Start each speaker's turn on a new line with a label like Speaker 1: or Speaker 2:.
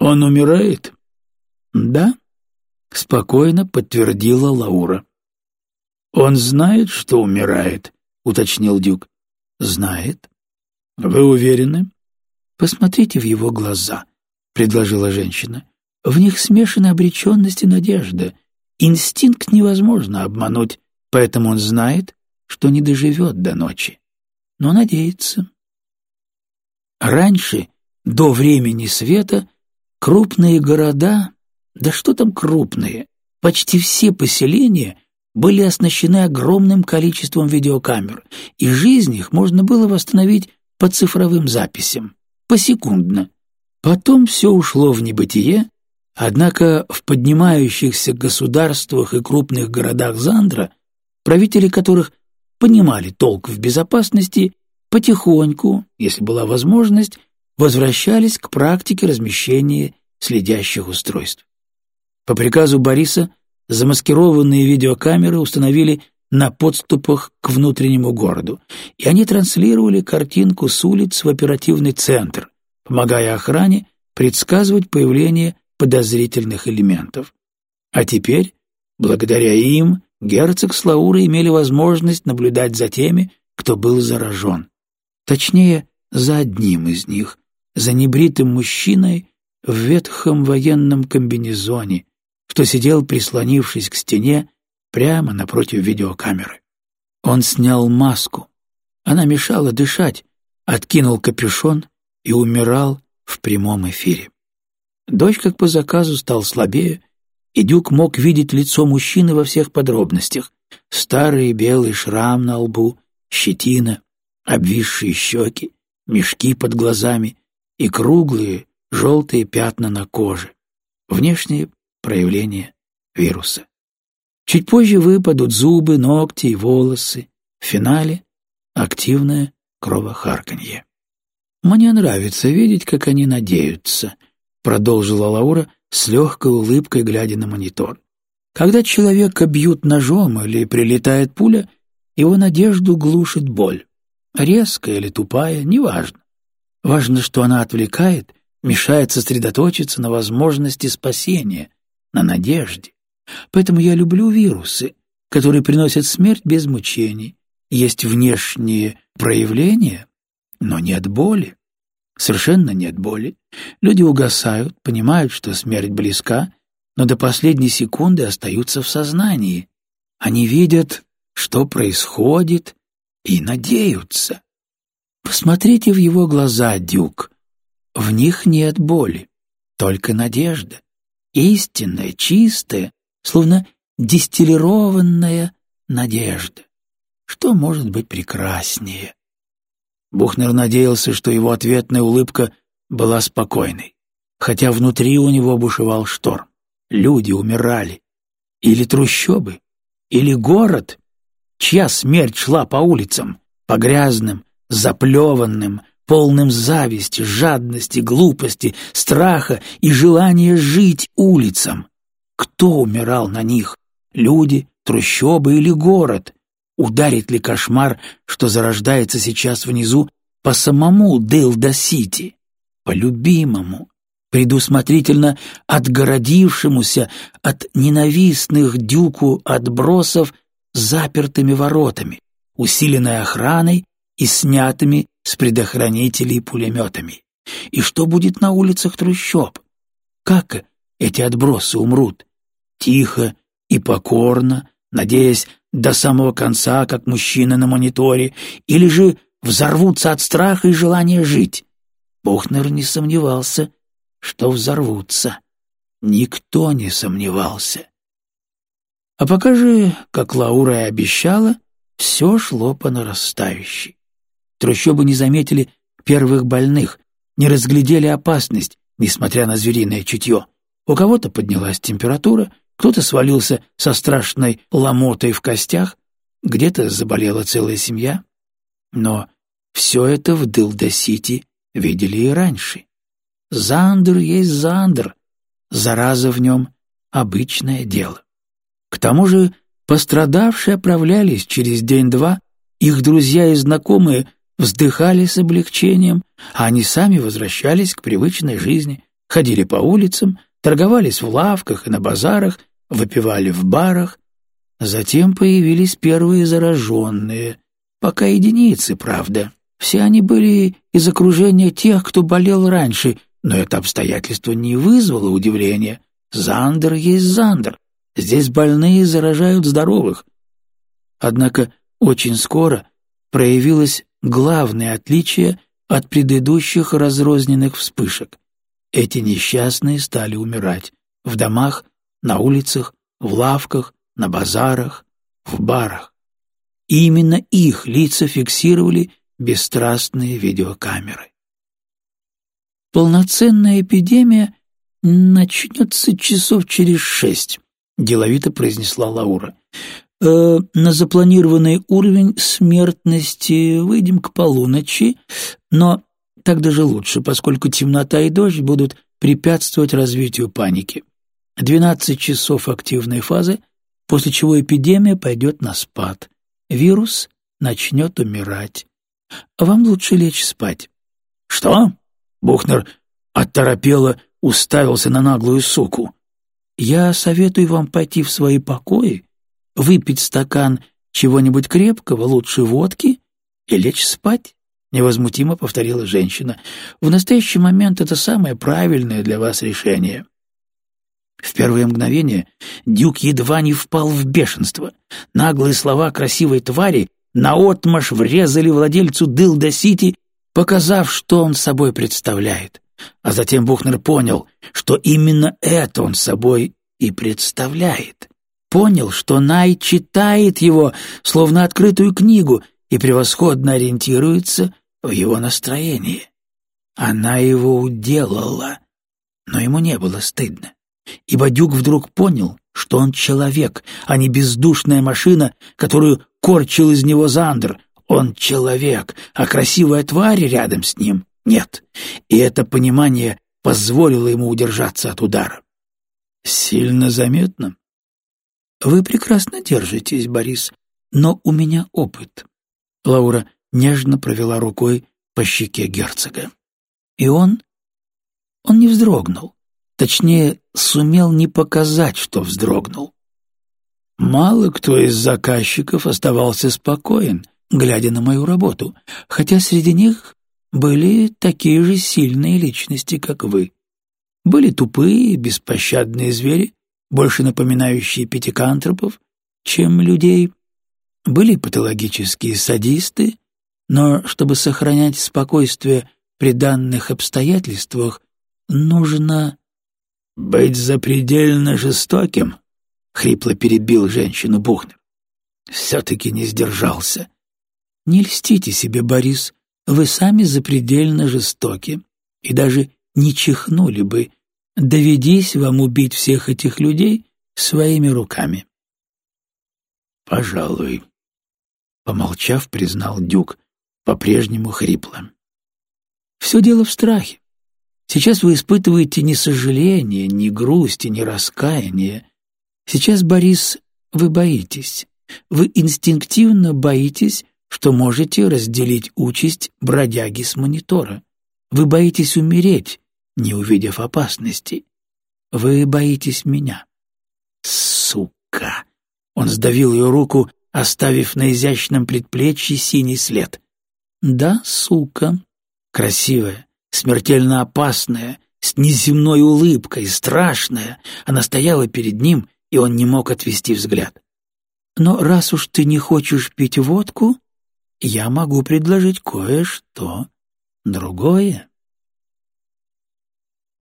Speaker 1: «Он умирает?» «Да», — спокойно подтвердила Лаура. «Он знает, что умирает», — уточнил Дюк. «Знает». «Вы уверены?» «Посмотрите в его глаза», — предложила женщина. «В них смешаны обреченность и надежда. Инстинкт невозможно обмануть, поэтому он знает, что не доживет до ночи. Но надеется». Раньше, до времени света, крупные города, да что там крупные, почти все поселения были оснащены огромным количеством видеокамер, и жизнь их можно было восстановить по цифровым записям, посекундно. Потом все ушло в небытие, однако в поднимающихся государствах и крупных городах Зандра, правители которых понимали толк в безопасности, потихоньку, если была возможность, возвращались к практике размещения следящих устройств. По приказу Бориса замаскированные видеокамеры установили на подступах к внутреннему городу, и они транслировали картинку с улиц в оперативный центр, помогая охране предсказывать появление подозрительных элементов. А теперь, благодаря им, герцог с Лаурой имели возможность наблюдать за теми, кто был заражен. Точнее, за одним из них, за небритым мужчиной в ветхом военном комбинезоне, что сидел, прислонившись к стене, прямо напротив видеокамеры. Он снял маску. Она мешала дышать, откинул капюшон и умирал в прямом эфире. Дождь, как по заказу, стал слабее, и Дюк мог видеть лицо мужчины во всех подробностях. Старый белый шрам на лбу, щетина, обвисшие щеки, мешки под глазами и круглые желтые пятна на коже. Внешние проявления вируса. Чуть позже выпадут зубы, ногти и волосы. В финале — активное кровохарканье. «Мне нравится видеть, как они надеются», — продолжила Лаура с легкой улыбкой, глядя на монитор. «Когда человека бьют ножом или прилетает пуля, его надежду глушит боль. Резкая или тупая, неважно. Важно, что она отвлекает, мешает сосредоточиться на возможности спасения, на надежде. Поэтому я люблю вирусы, которые приносят смерть без мучений. Есть внешние проявления, но нет боли. Совершенно нет боли. Люди угасают, понимают, что смерть близка, но до последней секунды остаются в сознании. Они видят, что происходит, и надеются. Посмотрите в его глаза, Дюк. В них нет боли, только надежда. Истинная, чистая, словно дистиллированная надежда. Что может быть прекраснее? Бухнер надеялся, что его ответная улыбка была спокойной, хотя внутри у него бушевал шторм. Люди умирали. Или трущобы, или город, чья смерть шла по улицам, по грязным, заплеванным, полным зависти, жадности, глупости, страха и желания жить улицам. Кто умирал на них? Люди, трущобы или город? Ударит ли кошмар, что зарождается сейчас внизу, по самому Дилда-Сити? По любимому, предусмотрительно отгородившемуся от ненавистных дюку отбросов запертыми воротами, усиленной охраной и снятыми с предохранителей пулеметами. И что будет на улицах трущоб? Как эти отбросы умрут? Тихо и покорно, надеясь до самого конца, как мужчина на мониторе, или же взорвутся от страха и желания жить? Бухнер не сомневался, что взорвутся. Никто не сомневался. А пока же, как Лаура и обещала, все шло по нарастающей. Трущобы не заметили первых больных, не разглядели опасность, несмотря на звериное чутье. У кого-то поднялась температура, кто-то свалился со страшной ломотой в костях, где-то заболела целая семья. Но все это в Дилда-Сити видели и раньше. Зандер есть Зандер, зараза в нем — обычное дело. К тому же пострадавшие оправлялись через день-два, их друзья и знакомые вздыхали с облегчением, а они сами возвращались к привычной жизни, ходили по улицам, торговались в лавках и на базарах, выпивали в барах. Затем появились первые зараженные, пока единицы, правда. Все они были из окружения тех, кто болел раньше, но это обстоятельство не вызвало удивления. Зандер есть Зандер. Здесь больные заражают здоровых. Однако очень скоро проявилось главное отличие от предыдущих разрозненных вспышек. Эти несчастные стали умирать в домах, на улицах, в лавках, на базарах, в барах. И именно их лица фиксировали бесстрастные видеокамеры. Полноценная эпидемия начнется часов через шесть, деловито произнесла Лаура. Э, на запланированный уровень смертности выйдем к полуночи, но так даже лучше, поскольку темнота и дождь будут препятствовать развитию паники. Двенадцать часов активной фазы, после чего эпидемия пойдет на спад. Вирус начнет умирать. Вам лучше лечь спать. Что? Бухнер оторопело уставился на наглую суку. Я советую вам пойти в свои покои, выпить стакан чего-нибудь крепкого, лучше водки, и лечь спать, — невозмутимо повторила женщина. В настоящий момент это самое правильное для вас решение. В первое мгновение Дюк едва не впал в бешенство. Наглые слова красивой твари наотмашь врезали владельцу Дылда-Сити, показав, что он собой представляет. А затем Бухнер понял, что именно это он собой и представляет. Понял, что Най читает его, словно открытую книгу, и превосходно ориентируется в его настроении. Она его уделала, но ему не было стыдно, ибо Дюк вдруг понял, что он человек, а не бездушная машина, которую корчил из него Зандер. Он человек, а красивая тварь рядом с ним нет. И это понимание позволило ему удержаться от удара. Сильно заметно. Вы прекрасно держитесь, Борис, но у меня опыт. Лаура нежно провела рукой по щеке герцога. И он... он не вздрогнул. Точнее, сумел не показать, что вздрогнул. Мало кто из заказчиков оставался спокоен, глядя на мою работу, хотя среди них были такие же сильные личности, как вы. Были тупые, беспощадные звери, больше напоминающие пятикантропов, чем людей. Были патологические садисты, но чтобы сохранять спокойствие при данных обстоятельствах, нужно быть запредельно жестоким, — хрипло перебил женщину Бухнер. Все-таки не сдержался. Не льстите себе, Борис, вы сами запредельно жестоки и даже не чихнули бы, доведись вам убить всех этих людей своими руками. Пожалуй, помолчав, признал Дюк, по-прежнему хрипло. Все дело в страхе. Сейчас вы испытываете не сожаление, не грусть и не раскаяние. Сейчас, Борис, вы боитесь. Вы инстинктивно боитесь, что можете разделить участь бродяги с монитора. Вы боитесь умереть, не увидев опасности. Вы боитесь меня. Сука! Он сдавил ее руку, оставив на изящном предплечье синий след. Да, сука. Красивая, смертельно опасная, с неземной улыбкой, страшная. Она стояла перед ним, и он не мог отвести взгляд. Но раз уж ты не хочешь пить водку, я могу предложить кое-что другое.